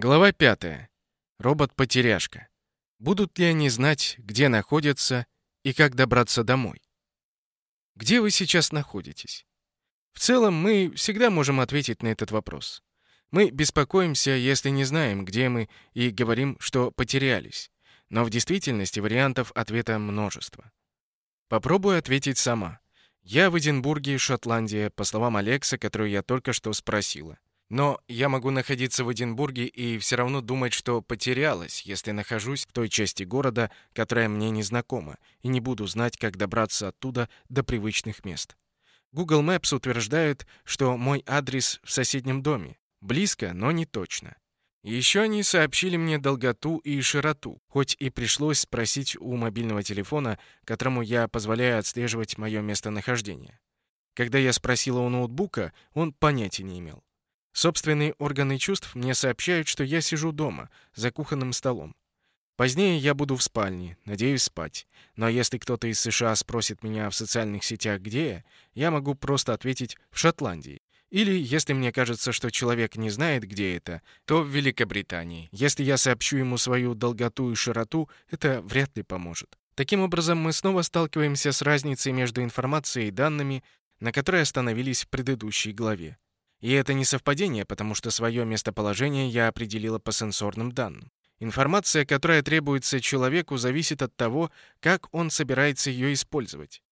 Глава 5. Робот-потеряшка. Будут ли они знать, где находятся и как добраться домой? Где вы сейчас находитесь? В целом, мы всегда можем ответить на этот вопрос. Мы беспокоимся, если не знаем, где мы, и говорим, что потерялись. Но в действительности вариантов ответа множество. Попробую ответить сама. Я в Эдинбурге, Шотландия, по словам Алекса, которую я только что спросила. Но я могу находиться в Эдинбурге и все равно думать, что потерялась, если нахожусь в той части города, которая мне не знакома, и не буду знать, как добраться оттуда до привычных мест. Google Maps утверждает, что мой адрес в соседнем доме. Близко, но не точно. Еще они сообщили мне долготу и широту, хоть и пришлось спросить у мобильного телефона, которому я позволяю отслеживать мое местонахождение. Когда я спросила у ноутбука, он понятия не имел. Собственные органы чувств мне сообщают, что я сижу дома, за кухонным столом. Позднее я буду в спальне, надеюсь спать. Но если кто-то из США спросит меня в социальных сетях, где я, я могу просто ответить «в Шотландии». Или, если мне кажется, что человек не знает, где это, то в Великобритании. Если я сообщу ему свою долготу и широту, это вряд ли поможет. Таким образом, мы снова сталкиваемся с разницей между информацией и данными, на которой остановились в предыдущей главе. И это не совпадение, потому что свое местоположение я определила по сенсорным данным. Информация, которая требуется человеку, зависит от того, как он собирается ее использовать.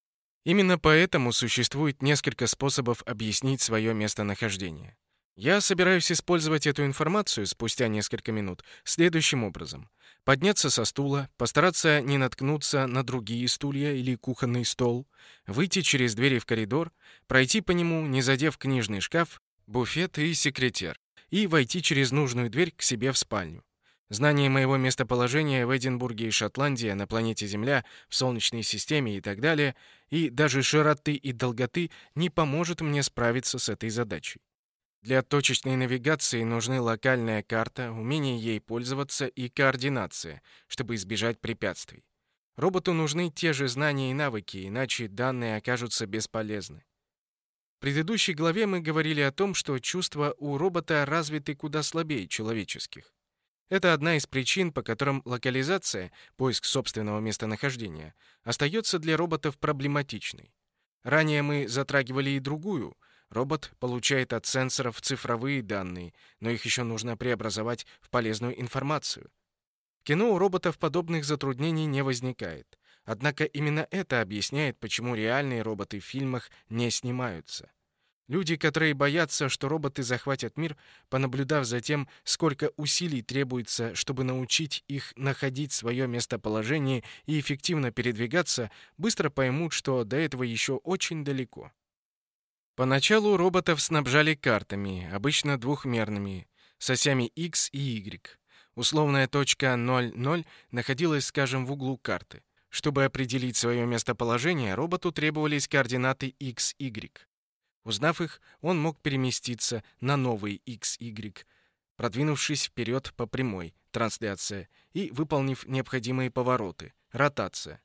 Именно поэтому существует несколько способов объяснить свое местонахождение. Я собираюсь использовать эту информацию спустя несколько минут следующим образом. Подняться со стула, постараться не наткнуться на другие стулья или кухонный стол, выйти через двери в коридор, пройти по нему, не задев книжный шкаф, буфет и секретер, и войти через нужную дверь к себе в спальню. Знание моего местоположения в Эдинбурге и Шотландии, на планете Земля, в Солнечной системе и так далее, и даже широты и долготы не поможет мне справиться с этой задачей. Для точечной навигации нужны локальная карта, умение ей пользоваться и координация, чтобы избежать препятствий. Роботу нужны те же знания и навыки, иначе данные окажутся бесполезны. В предыдущей главе мы говорили о том, что чувства у робота развиты куда слабее человеческих. Это одна из причин, по которым локализация, поиск собственного местонахождения, остается для роботов проблематичной. Ранее мы затрагивали и другую. Робот получает от сенсоров цифровые данные, но их еще нужно преобразовать в полезную информацию. В кино у роботов подобных затруднений не возникает. Однако именно это объясняет, почему реальные роботы в фильмах не снимаются. Люди, которые боятся, что роботы захватят мир, понаблюдав за тем, сколько усилий требуется, чтобы научить их находить свое местоположение и эффективно передвигаться, быстро поймут, что до этого еще очень далеко. Поначалу роботов снабжали картами, обычно двухмерными, с осями X и Y. Условная точка 0,0 находилась, скажем, в углу карты. Чтобы определить свое местоположение, роботу требовались координаты x, y. Узнав их, он мог переместиться на новый y, продвинувшись вперед по прямой, трансляция, и выполнив необходимые повороты, ротация.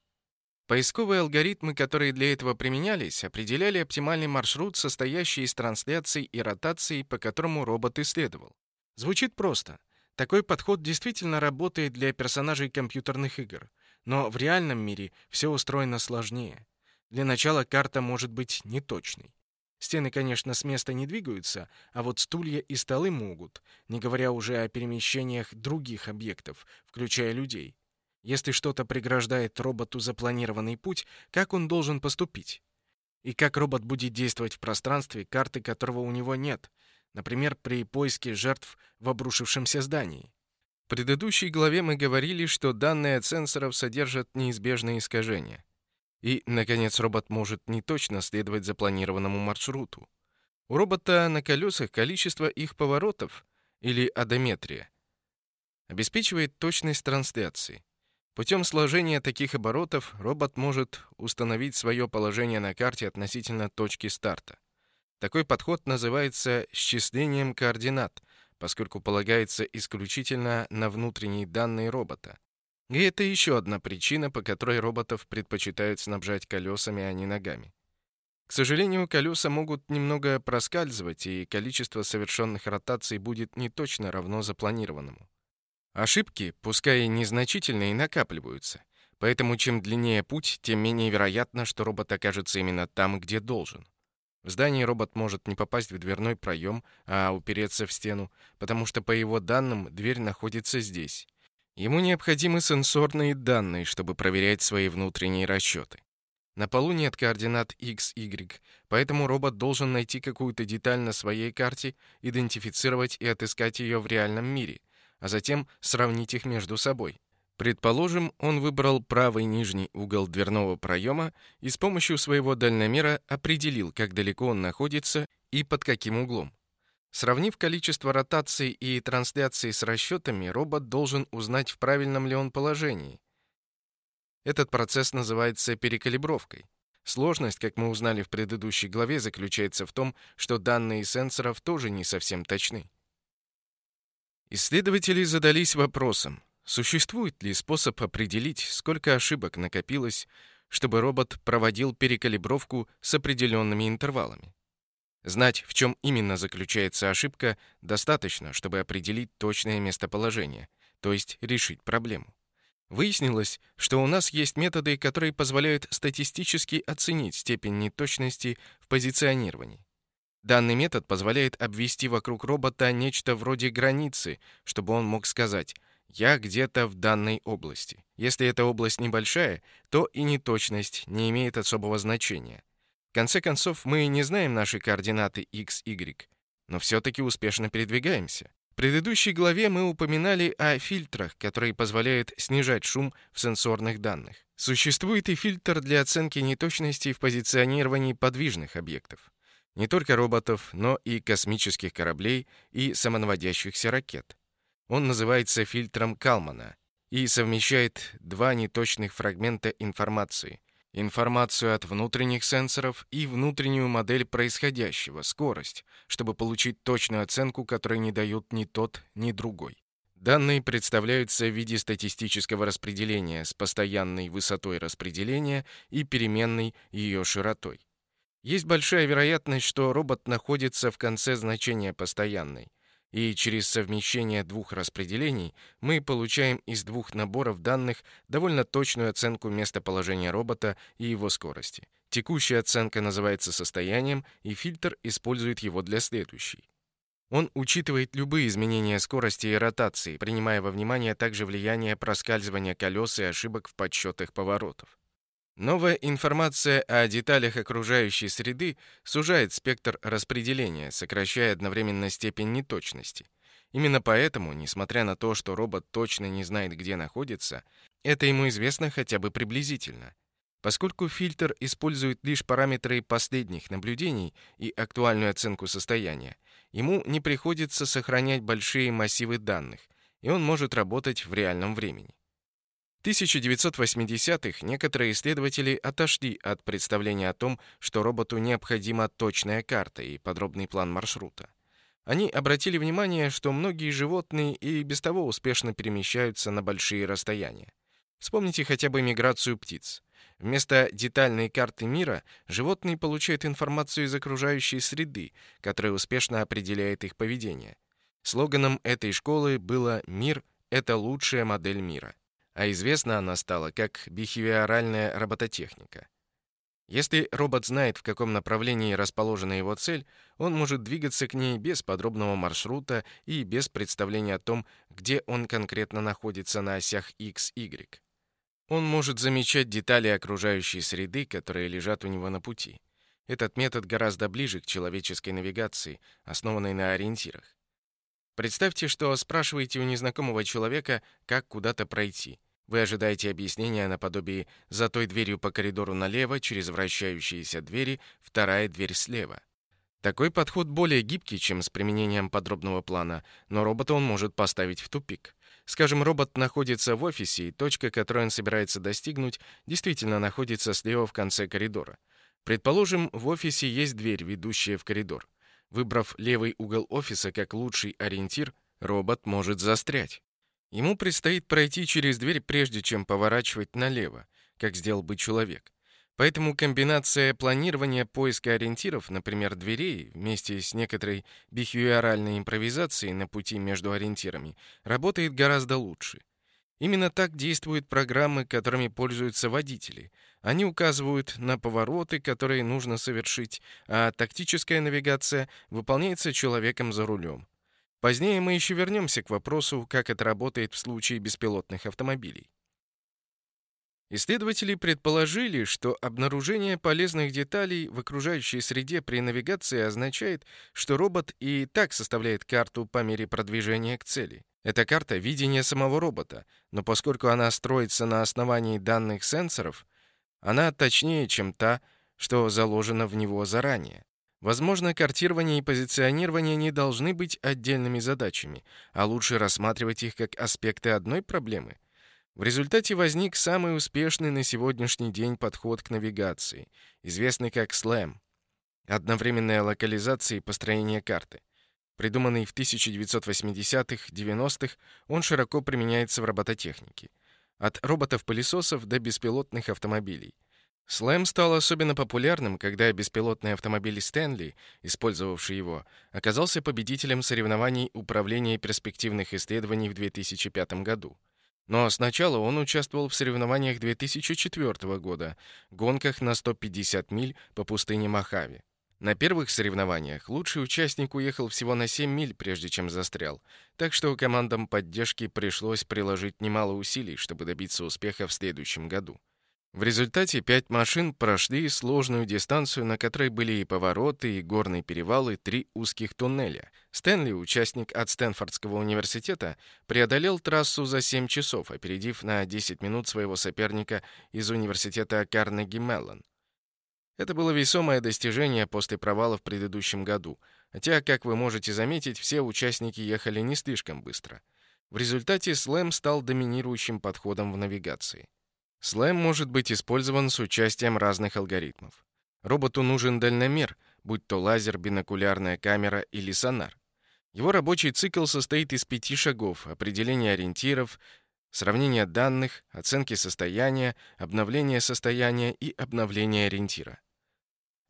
Поисковые алгоритмы, которые для этого применялись, определяли оптимальный маршрут, состоящий из трансляций и ротаций, по которому робот исследовал. Звучит просто. Такой подход действительно работает для персонажей компьютерных игр. Но в реальном мире все устроено сложнее. Для начала карта может быть неточной. Стены, конечно, с места не двигаются, а вот стулья и столы могут, не говоря уже о перемещениях других объектов, включая людей. Если что-то преграждает роботу запланированный путь, как он должен поступить? И как робот будет действовать в пространстве, карты которого у него нет, например, при поиске жертв в обрушившемся здании? Предыдущей главе мы говорили, что данные от сенсоров содержат неизбежные искажения. И, наконец, робот может не точно следовать запланированному маршруту. У робота на колесах количество их поворотов, или одометрия, обеспечивает точность трансляции. Путем сложения таких оборотов робот может установить свое положение на карте относительно точки старта. Такой подход называется счислением координат, поскольку полагается исключительно на внутренние данные робота. И это еще одна причина, по которой роботов предпочитают снабжать колесами, а не ногами. К сожалению, колеса могут немного проскальзывать, и количество совершенных ротаций будет не точно равно запланированному. Ошибки, пускай и незначительные, накапливаются. Поэтому чем длиннее путь, тем менее вероятно, что робот окажется именно там, где должен. В здании робот может не попасть в дверной проем, а упереться в стену, потому что, по его данным, дверь находится здесь. Ему необходимы сенсорные данные, чтобы проверять свои внутренние расчеты. На полу нет координат x, y, поэтому робот должен найти какую-то деталь на своей карте, идентифицировать и отыскать ее в реальном мире, а затем сравнить их между собой. Предположим, он выбрал правый нижний угол дверного проема и с помощью своего дальномера определил, как далеко он находится и под каким углом. Сравнив количество ротаций и трансляций с расчетами, робот должен узнать, в правильном ли он положении. Этот процесс называется перекалибровкой. Сложность, как мы узнали в предыдущей главе, заключается в том, что данные сенсоров тоже не совсем точны. Исследователи задались вопросом, Существует ли способ определить, сколько ошибок накопилось, чтобы робот проводил перекалибровку с определенными интервалами? Знать, в чем именно заключается ошибка, достаточно, чтобы определить точное местоположение, то есть решить проблему. Выяснилось, что у нас есть методы, которые позволяют статистически оценить степень неточности в позиционировании. Данный метод позволяет обвести вокруг робота нечто вроде границы, чтобы он мог сказать – я где-то в данной области. Если эта область небольшая, то и неточность не имеет особого значения. В конце концов, мы не знаем наши координаты x, y, но все-таки успешно передвигаемся. В предыдущей главе мы упоминали о фильтрах, которые позволяют снижать шум в сенсорных данных. Существует и фильтр для оценки неточностей в позиционировании подвижных объектов. Не только роботов, но и космических кораблей и самонаводящихся ракет. Он называется фильтром Калмана и совмещает два неточных фрагмента информации. Информацию от внутренних сенсоров и внутреннюю модель происходящего, скорость, чтобы получить точную оценку, которой не дают ни тот, ни другой. Данные представляются в виде статистического распределения с постоянной высотой распределения и переменной ее широтой. Есть большая вероятность, что робот находится в конце значения постоянной и через совмещение двух распределений мы получаем из двух наборов данных довольно точную оценку местоположения робота и его скорости. Текущая оценка называется состоянием, и фильтр использует его для следующей. Он учитывает любые изменения скорости и ротации, принимая во внимание также влияние проскальзывания колес и ошибок в подсчетах поворотов. Новая информация о деталях окружающей среды сужает спектр распределения, сокращая одновременно степень неточности. Именно поэтому, несмотря на то, что робот точно не знает, где находится, это ему известно хотя бы приблизительно. Поскольку фильтр использует лишь параметры последних наблюдений и актуальную оценку состояния, ему не приходится сохранять большие массивы данных, и он может работать в реальном времени. 1980-х некоторые исследователи отошли от представления о том, что роботу необходима точная карта и подробный план маршрута. Они обратили внимание, что многие животные и без того успешно перемещаются на большие расстояния. Вспомните хотя бы миграцию птиц. Вместо детальной карты мира животные получают информацию из окружающей среды, которая успешно определяет их поведение. Слоганом этой школы было «Мир — это лучшая модель мира» а известна она стала как бихевиоральная робототехника. Если робот знает, в каком направлении расположена его цель, он может двигаться к ней без подробного маршрута и без представления о том, где он конкретно находится на осях X, Y. Он может замечать детали окружающей среды, которые лежат у него на пути. Этот метод гораздо ближе к человеческой навигации, основанной на ориентирах. Представьте, что спрашиваете у незнакомого человека, как куда-то пройти. Вы ожидаете объяснения наподобие «за той дверью по коридору налево, через вращающиеся двери, вторая дверь слева». Такой подход более гибкий, чем с применением подробного плана, но робота он может поставить в тупик. Скажем, робот находится в офисе, и точка, которую он собирается достигнуть, действительно находится слева в конце коридора. Предположим, в офисе есть дверь, ведущая в коридор. Выбрав левый угол офиса как лучший ориентир, робот может застрять. Ему предстоит пройти через дверь, прежде чем поворачивать налево, как сделал бы человек. Поэтому комбинация планирования поиска ориентиров, например, дверей, вместе с некоторой бихевиоральной импровизацией на пути между ориентирами, работает гораздо лучше. Именно так действуют программы, которыми пользуются водители. Они указывают на повороты, которые нужно совершить, а тактическая навигация выполняется человеком за рулем. Позднее мы еще вернемся к вопросу, как это работает в случае беспилотных автомобилей. Исследователи предположили, что обнаружение полезных деталей в окружающей среде при навигации означает, что робот и так составляет карту по мере продвижения к цели. Эта карта — видение самого робота, но поскольку она строится на основании данных сенсоров, она точнее, чем та, что заложена в него заранее. Возможно, картирование и позиционирование не должны быть отдельными задачами, а лучше рассматривать их как аспекты одной проблемы — в результате возник самый успешный на сегодняшний день подход к навигации, известный как SLAM — одновременная локализация и построение карты. Придуманный в 1980-90-х, он широко применяется в робототехнике. От роботов-пылесосов до беспилотных автомобилей. SLAM стал особенно популярным, когда беспилотный автомобиль Стэнли, использовавший его, оказался победителем соревнований управления перспективных исследований в 2005 году. Но сначала он участвовал в соревнованиях 2004 года, гонках на 150 миль по пустыне Мохаве. На первых соревнованиях лучший участник уехал всего на 7 миль, прежде чем застрял, так что командам поддержки пришлось приложить немало усилий, чтобы добиться успеха в следующем году. В результате пять машин прошли сложную дистанцию, на которой были и повороты, и горные перевалы, три узких туннеля. Стэнли, участник от Стэнфордского университета, преодолел трассу за 7 часов, опередив на 10 минут своего соперника из университета Карнеги Меллон. Это было весомое достижение после провала в предыдущем году, хотя, как вы можете заметить, все участники ехали не слишком быстро. В результате слэм стал доминирующим подходом в навигации. Слэм может быть использован с участием разных алгоритмов. Роботу нужен дальномер, будь то лазер, бинокулярная камера или сонар. Его рабочий цикл состоит из пяти шагов: определения ориентиров, сравнения данных, оценки состояния, обновления состояния и обновления ориентира.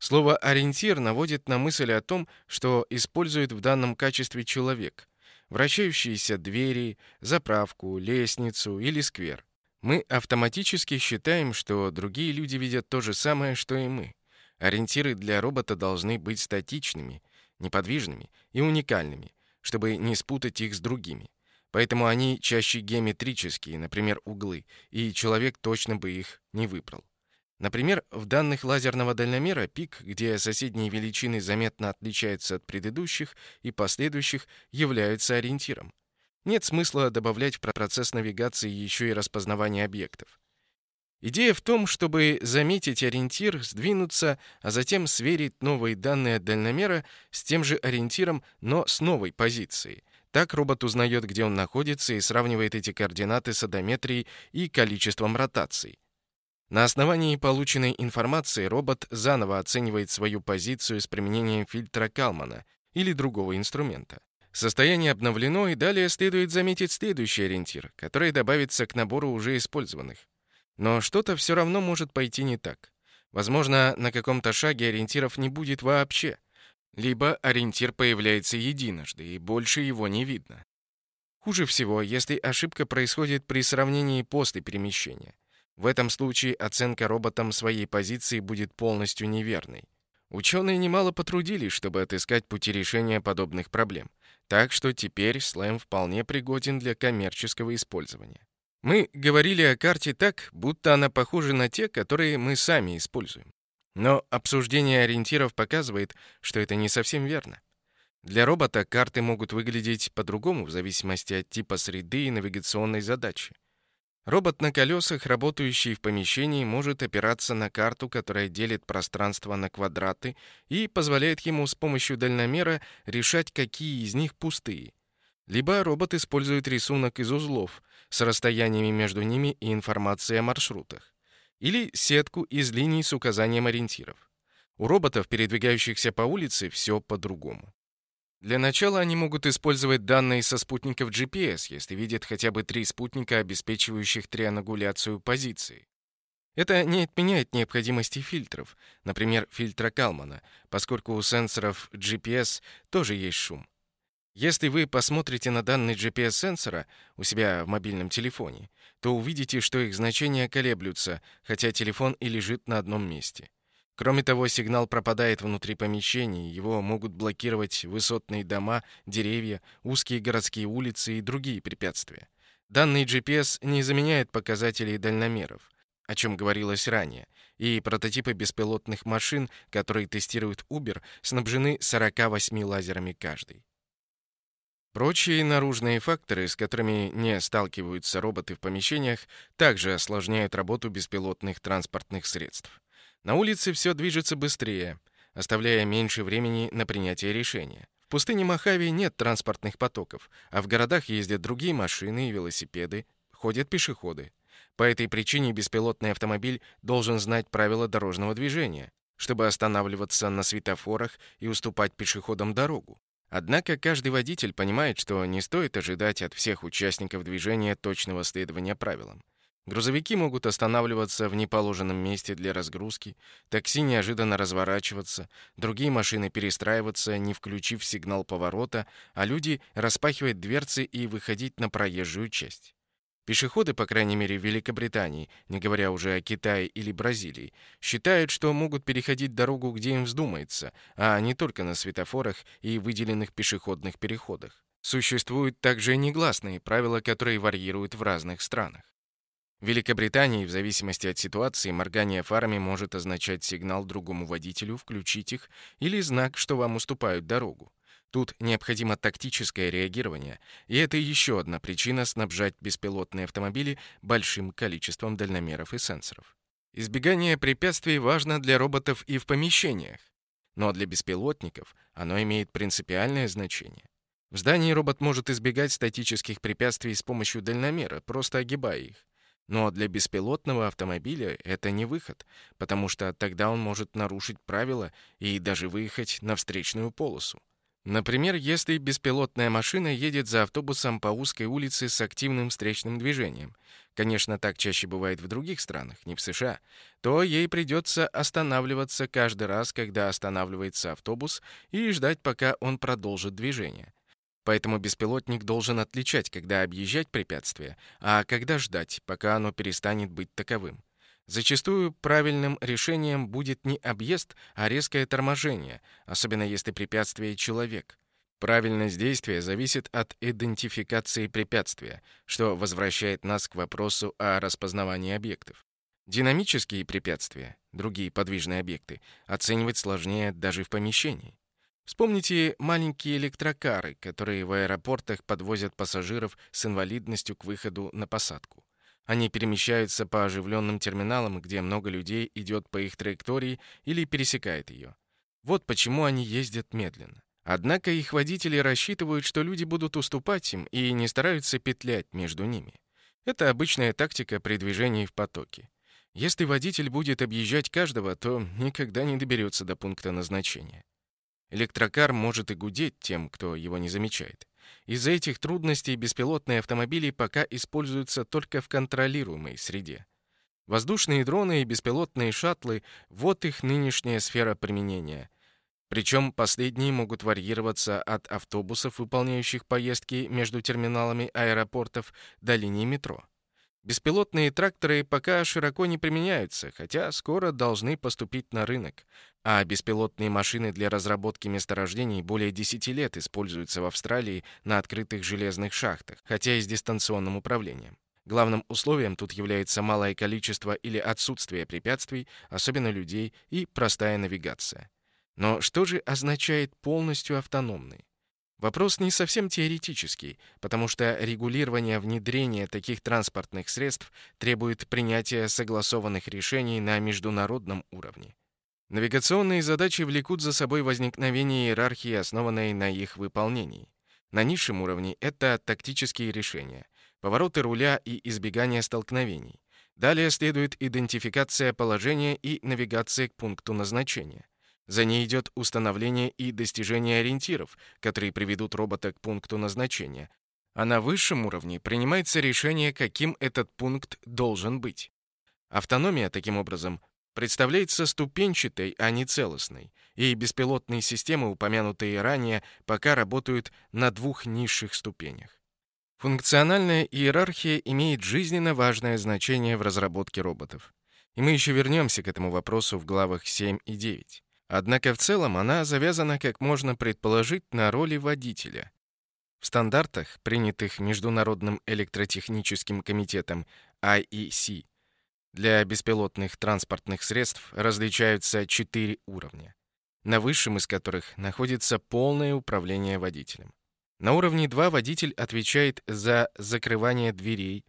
Слово «ориентир» наводит на мысль о том, что использует в данном качестве человек. Вращающиеся двери, заправку, лестницу или сквер. Мы автоматически считаем, что другие люди видят то же самое, что и мы. Ориентиры для робота должны быть статичными, неподвижными и уникальными, чтобы не спутать их с другими. Поэтому они чаще геометрические, например, углы, и человек точно бы их не выбрал. Например, в данных лазерного дальномера пик, где соседние величины заметно отличаются от предыдущих и последующих, являются ориентиром. Нет смысла добавлять в процесс навигации еще и распознавание объектов. Идея в том, чтобы заметить ориентир, сдвинуться, а затем сверить новые данные от дальномера с тем же ориентиром, но с новой позицией. Так робот узнает, где он находится, и сравнивает эти координаты с одометрией и количеством ротаций. На основании полученной информации робот заново оценивает свою позицию с применением фильтра Калмана или другого инструмента. Состояние обновлено, и далее следует заметить следующий ориентир, который добавится к набору уже использованных. Но что-то все равно может пойти не так. Возможно, на каком-то шаге ориентиров не будет вообще. Либо ориентир появляется единожды, и больше его не видно. Хуже всего, если ошибка происходит при сравнении после перемещения. В этом случае оценка роботом своей позиции будет полностью неверной. Ученые немало потрудились, чтобы отыскать пути решения подобных проблем. Так что теперь слэм вполне пригоден для коммерческого использования. Мы говорили о карте так, будто она похожа на те, которые мы сами используем. Но обсуждение ориентиров показывает, что это не совсем верно. Для робота карты могут выглядеть по-другому в зависимости от типа среды и навигационной задачи. Робот на колесах, работающий в помещении, может опираться на карту, которая делит пространство на квадраты и позволяет ему с помощью дальномера решать, какие из них пустые. Либо робот использует рисунок из узлов с расстояниями между ними и информацией о маршрутах. Или сетку из линий с указанием ориентиров. У роботов, передвигающихся по улице, все по-другому. Для начала они могут использовать данные со спутников GPS, если видят хотя бы три спутника, обеспечивающих триангуляцию позиции. Это не отменяет необходимости фильтров, например, фильтра Калмана, поскольку у сенсоров GPS тоже есть шум. Если вы посмотрите на данные GPS-сенсора у себя в мобильном телефоне, то увидите, что их значения колеблются, хотя телефон и лежит на одном месте. Кроме того, сигнал пропадает внутри помещений, его могут блокировать высотные дома, деревья, узкие городские улицы и другие препятствия. Данный GPS не заменяет показателей дальномеров, о чем говорилось ранее, и прототипы беспилотных машин, которые тестирует Uber, снабжены 48 лазерами каждый. Прочие наружные факторы, с которыми не сталкиваются роботы в помещениях, также осложняют работу беспилотных транспортных средств. На улице все движется быстрее, оставляя меньше времени на принятие решения. В пустыне Мохаве нет транспортных потоков, а в городах ездят другие машины и велосипеды, ходят пешеходы. По этой причине беспилотный автомобиль должен знать правила дорожного движения, чтобы останавливаться на светофорах и уступать пешеходам дорогу. Однако каждый водитель понимает, что не стоит ожидать от всех участников движения точного следования правилам. Грузовики могут останавливаться в неположенном месте для разгрузки, такси неожиданно разворачиваться, другие машины перестраиваться, не включив сигнал поворота, а люди распахивать дверцы и выходить на проезжую часть. Пешеходы, по крайней мере в Великобритании, не говоря уже о Китае или Бразилии, считают, что могут переходить дорогу, где им вздумается, а не только на светофорах и выделенных пешеходных переходах. Существуют также негласные правила, которые варьируют в разных странах. В Великобритании, в зависимости от ситуации, моргание фарами может означать сигнал другому водителю включить их или знак, что вам уступают дорогу. Тут необходимо тактическое реагирование, и это еще одна причина снабжать беспилотные автомобили большим количеством дальномеров и сенсоров. Избегание препятствий важно для роботов и в помещениях, но для беспилотников оно имеет принципиальное значение. В здании робот может избегать статических препятствий с помощью дальномера, просто огибая их. Но для беспилотного автомобиля это не выход, потому что тогда он может нарушить правила и даже выехать на встречную полосу. Например, если беспилотная машина едет за автобусом по узкой улице с активным встречным движением, конечно, так чаще бывает в других странах, не в США, то ей придется останавливаться каждый раз, когда останавливается автобус, и ждать, пока он продолжит движение. Поэтому беспилотник должен отличать, когда объезжать препятствие, а когда ждать, пока оно перестанет быть таковым. Зачастую правильным решением будет не объезд, а резкое торможение, особенно если препятствие человек. Правильность действия зависит от идентификации препятствия, что возвращает нас к вопросу о распознавании объектов. Динамические препятствия, другие подвижные объекты, оценивать сложнее даже в помещении. Вспомните маленькие электрокары, которые в аэропортах подвозят пассажиров с инвалидностью к выходу на посадку. Они перемещаются по оживленным терминалам, где много людей идет по их траектории или пересекает ее. Вот почему они ездят медленно. Однако их водители рассчитывают, что люди будут уступать им и не стараются петлять между ними. Это обычная тактика при движении в потоке. Если водитель будет объезжать каждого, то никогда не доберется до пункта назначения. Электрокар может и гудеть тем, кто его не замечает. Из-за этих трудностей беспилотные автомобили пока используются только в контролируемой среде. Воздушные дроны и беспилотные шаттлы — вот их нынешняя сфера применения. Причем последние могут варьироваться от автобусов, выполняющих поездки между терминалами аэропортов, до линий метро. Беспилотные тракторы пока широко не применяются, хотя скоро должны поступить на рынок. А беспилотные машины для разработки месторождений более 10 лет используются в Австралии на открытых железных шахтах, хотя и с дистанционным управлением. Главным условием тут является малое количество или отсутствие препятствий, особенно людей, и простая навигация. Но что же означает полностью автономный? Вопрос не совсем теоретический, потому что регулирование внедрения таких транспортных средств требует принятия согласованных решений на международном уровне. Навигационные задачи влекут за собой возникновение иерархии, основанной на их выполнении. На низшем уровне это тактические решения, повороты руля и избегание столкновений. Далее следует идентификация положения и навигация к пункту назначения. За ней идет установление и достижение ориентиров, которые приведут робота к пункту назначения. А на высшем уровне принимается решение, каким этот пункт должен быть. Автономия, таким образом, представляется ступенчатой, а не целостной, и беспилотные системы, упомянутые ранее, пока работают на двух низших ступенях. Функциональная иерархия имеет жизненно важное значение в разработке роботов. И мы еще вернемся к этому вопросу в главах 7 и 9. Однако в целом она завязана, как можно предположить, на роли водителя. В стандартах, принятых Международным электротехническим комитетом IEC, для беспилотных транспортных средств различаются четыре уровня, на высшем из которых находится полное управление водителем. На уровне 2 водитель отвечает за закрывание дверей,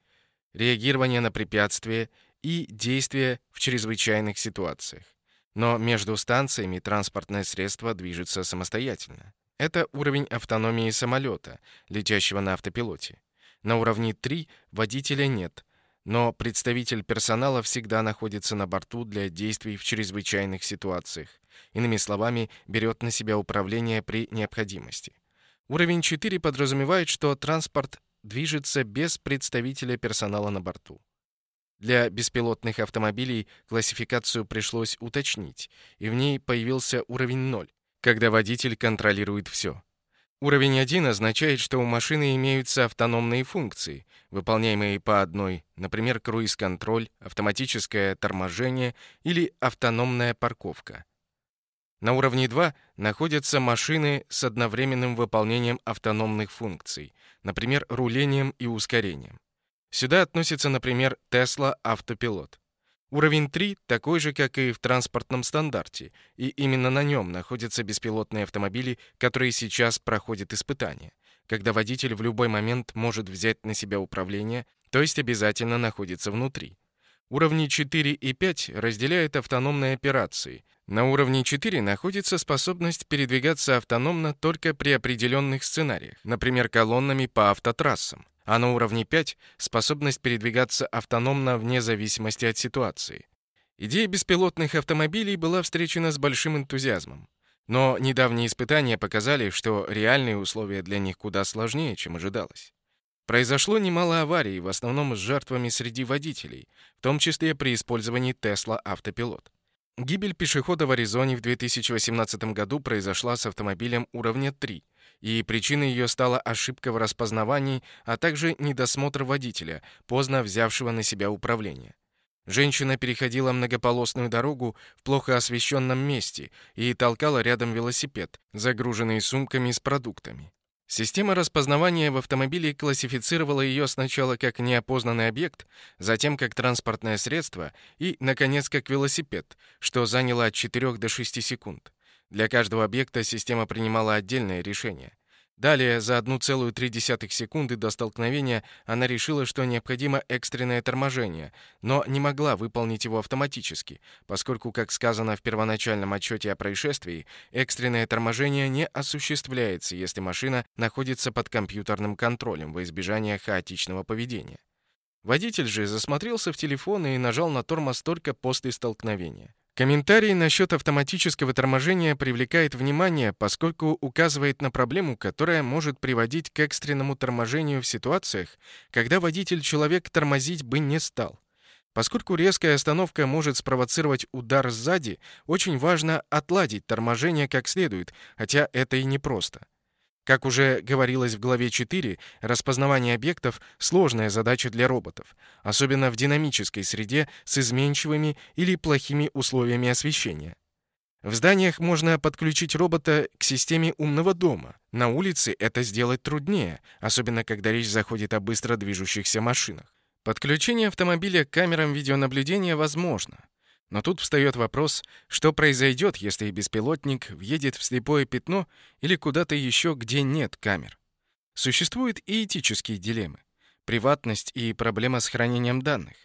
реагирование на препятствия и действия в чрезвычайных ситуациях. Но между станциями транспортное средство движется самостоятельно. Это уровень автономии самолета, летящего на автопилоте. На уровне 3 водителя нет, но представитель персонала всегда находится на борту для действий в чрезвычайных ситуациях. Иными словами, берет на себя управление при необходимости. Уровень 4 подразумевает, что транспорт движется без представителя персонала на борту. Для беспилотных автомобилей классификацию пришлось уточнить, и в ней появился уровень 0, когда водитель контролирует все. Уровень 1 означает, что у машины имеются автономные функции, выполняемые по одной, например, круиз-контроль, автоматическое торможение или автономная парковка. На уровне 2 находятся машины с одновременным выполнением автономных функций, например, рулением и ускорением. Сюда относится, например, Tesla Автопилот. Уровень 3 такой же, как и в транспортном стандарте, и именно на нем находятся беспилотные автомобили, которые сейчас проходят испытания, когда водитель в любой момент может взять на себя управление, то есть обязательно находится внутри. Уровни 4 и 5 разделяют автономные операции, на уровне 4 находится способность передвигаться автономно только при определенных сценариях, например, колоннами по автотрассам, а на уровне 5 — способность передвигаться автономно вне зависимости от ситуации. Идея беспилотных автомобилей была встречена с большим энтузиазмом. Но недавние испытания показали, что реальные условия для них куда сложнее, чем ожидалось. Произошло немало аварий, в основном с жертвами среди водителей, в том числе при использовании Tesla автопилот. Гибель пешехода в Аризоне в 2018 году произошла с автомобилем уровня 3, и причиной ее стала ошибка в распознавании, а также недосмотр водителя, поздно взявшего на себя управление. Женщина переходила многополосную дорогу в плохо освещенном месте и толкала рядом велосипед, загруженный сумками с продуктами. Система распознавания в автомобиле классифицировала ее сначала как неопознанный объект, затем как транспортное средство и, наконец, как велосипед, что заняло от 4 до 6 секунд. Для каждого объекта система принимала отдельное решение. Далее, за 1,3 секунды до столкновения, она решила, что необходимо экстренное торможение, но не могла выполнить его автоматически, поскольку, как сказано в первоначальном отчете о происшествии, экстренное торможение не осуществляется, если машина находится под компьютерным контролем во избежание хаотичного поведения. Водитель же засмотрелся в телефон и нажал на тормоз только после столкновения. Комментарий насчет автоматического торможения привлекает внимание, поскольку указывает на проблему, которая может приводить к экстренному торможению в ситуациях, когда водитель-человек тормозить бы не стал. Поскольку резкая остановка может спровоцировать удар сзади, очень важно отладить торможение как следует, хотя это и непросто. Как уже говорилось в главе 4, распознавание объектов — сложная задача для роботов, особенно в динамической среде с изменчивыми или плохими условиями освещения. В зданиях можно подключить робота к системе умного дома. На улице это сделать труднее, особенно когда речь заходит о быстро движущихся машинах. Подключение автомобиля к камерам видеонаблюдения возможно, но тут встает вопрос, что произойдет, если беспилотник въедет в слепое пятно или куда-то еще, где нет камер. Существуют и этические дилеммы. Приватность и проблема с хранением данных.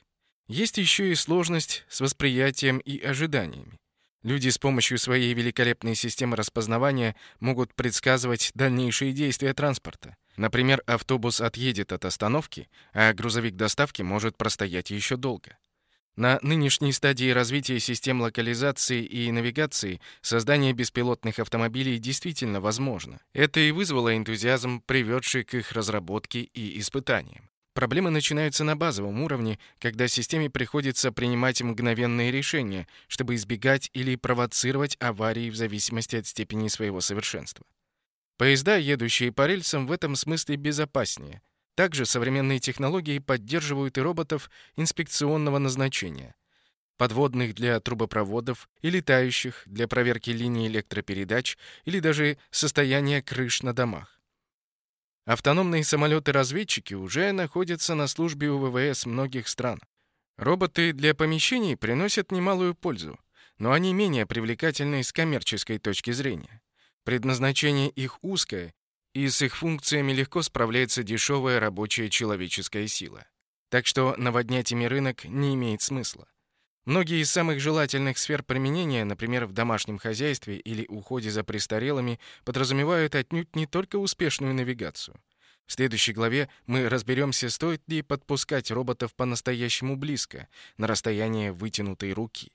Есть еще и сложность с восприятием и ожиданиями. Люди с помощью своей великолепной системы распознавания могут предсказывать дальнейшие действия транспорта. Например, автобус отъедет от остановки, а грузовик доставки может простоять еще долго. На нынешней стадии развития систем локализации и навигации создание беспилотных автомобилей действительно возможно. Это и вызвало энтузиазм, приведший к их разработке и испытаниям. Проблемы начинаются на базовом уровне, когда системе приходится принимать мгновенные решения, чтобы избегать или провоцировать аварии в зависимости от степени своего совершенства. Поезда, едущие по рельсам, в этом смысле безопаснее. Также современные технологии поддерживают и роботов инспекционного назначения, подводных для трубопроводов и летающих для проверки линий электропередач или даже состояния крыш на домах. Автономные самолеты-разведчики уже находятся на службе у ВВС многих стран. Роботы для помещений приносят немалую пользу, но они менее привлекательны с коммерческой точки зрения. Предназначение их узкое, и с их функциями легко справляется дешевая рабочая человеческая сила. Так что наводнять ими рынок не имеет смысла. Многие из самых желательных сфер применения, например, в домашнем хозяйстве или уходе за престарелыми, подразумевают отнюдь не только успешную навигацию. В следующей главе мы разберемся, стоит ли подпускать роботов по-настоящему близко, на расстояние вытянутой руки.